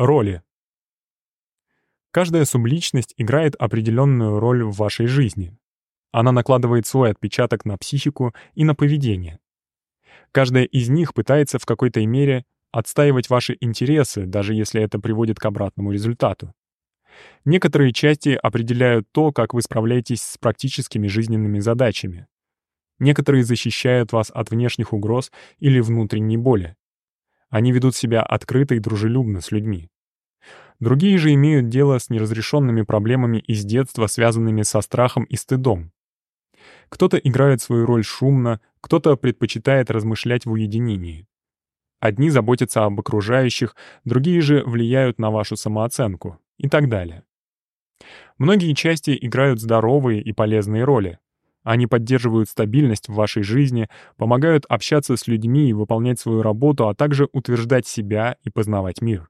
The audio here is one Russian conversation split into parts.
Роли. Каждая субличность играет определенную роль в вашей жизни. Она накладывает свой отпечаток на психику и на поведение. Каждая из них пытается в какой-то мере отстаивать ваши интересы, даже если это приводит к обратному результату. Некоторые части определяют то, как вы справляетесь с практическими жизненными задачами. Некоторые защищают вас от внешних угроз или внутренней боли. Они ведут себя открыто и дружелюбно с людьми. Другие же имеют дело с неразрешенными проблемами из детства, связанными со страхом и стыдом. Кто-то играет свою роль шумно, кто-то предпочитает размышлять в уединении. Одни заботятся об окружающих, другие же влияют на вашу самооценку и так далее. Многие части играют здоровые и полезные роли. Они поддерживают стабильность в вашей жизни, помогают общаться с людьми и выполнять свою работу, а также утверждать себя и познавать мир.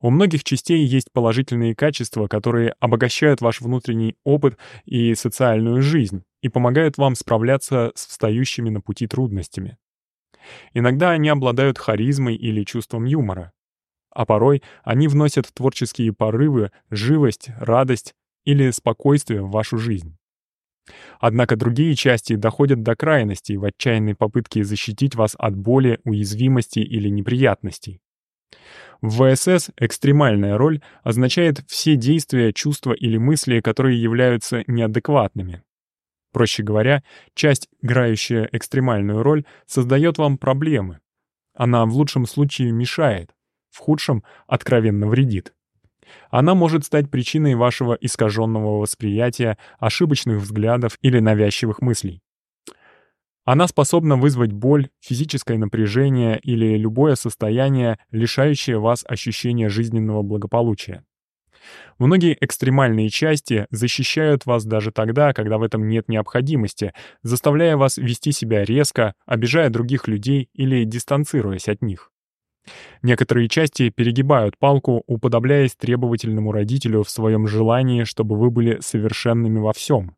У многих частей есть положительные качества, которые обогащают ваш внутренний опыт и социальную жизнь и помогают вам справляться с встающими на пути трудностями. Иногда они обладают харизмой или чувством юмора. А порой они вносят творческие порывы, живость, радость или спокойствие в вашу жизнь. Однако другие части доходят до крайностей в отчаянной попытке защитить вас от боли, уязвимости или неприятностей. В ВСС экстремальная роль означает все действия, чувства или мысли, которые являются неадекватными. Проще говоря, часть, играющая экстремальную роль, создает вам проблемы. Она в лучшем случае мешает, в худшем откровенно вредит. Она может стать причиной вашего искаженного восприятия, ошибочных взглядов или навязчивых мыслей. Она способна вызвать боль, физическое напряжение или любое состояние, лишающее вас ощущения жизненного благополучия. Многие экстремальные части защищают вас даже тогда, когда в этом нет необходимости, заставляя вас вести себя резко, обижая других людей или дистанцируясь от них. Некоторые части перегибают палку, уподобляясь требовательному родителю в своем желании, чтобы вы были совершенными во всем.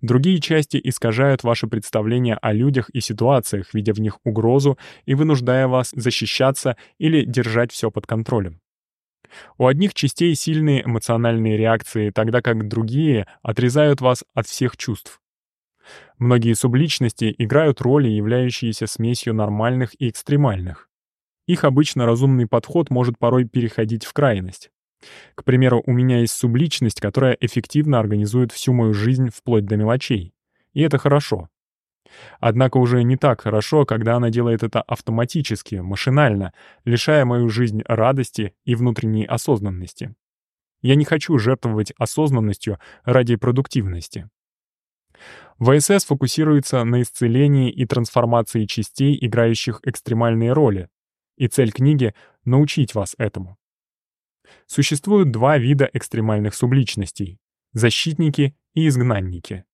Другие части искажают ваше представление о людях и ситуациях, видя в них угрозу и вынуждая вас защищаться или держать все под контролем. У одних частей сильные эмоциональные реакции, тогда как другие отрезают вас от всех чувств. Многие субличности играют роли, являющиеся смесью нормальных и экстремальных. Их обычно разумный подход может порой переходить в крайность. К примеру, у меня есть субличность, которая эффективно организует всю мою жизнь вплоть до мелочей. И это хорошо. Однако уже не так хорошо, когда она делает это автоматически, машинально, лишая мою жизнь радости и внутренней осознанности. Я не хочу жертвовать осознанностью ради продуктивности. ВСС фокусируется на исцелении и трансформации частей, играющих экстремальные роли, и цель книги — научить вас этому. Существуют два вида экстремальных субличностей — защитники и изгнанники.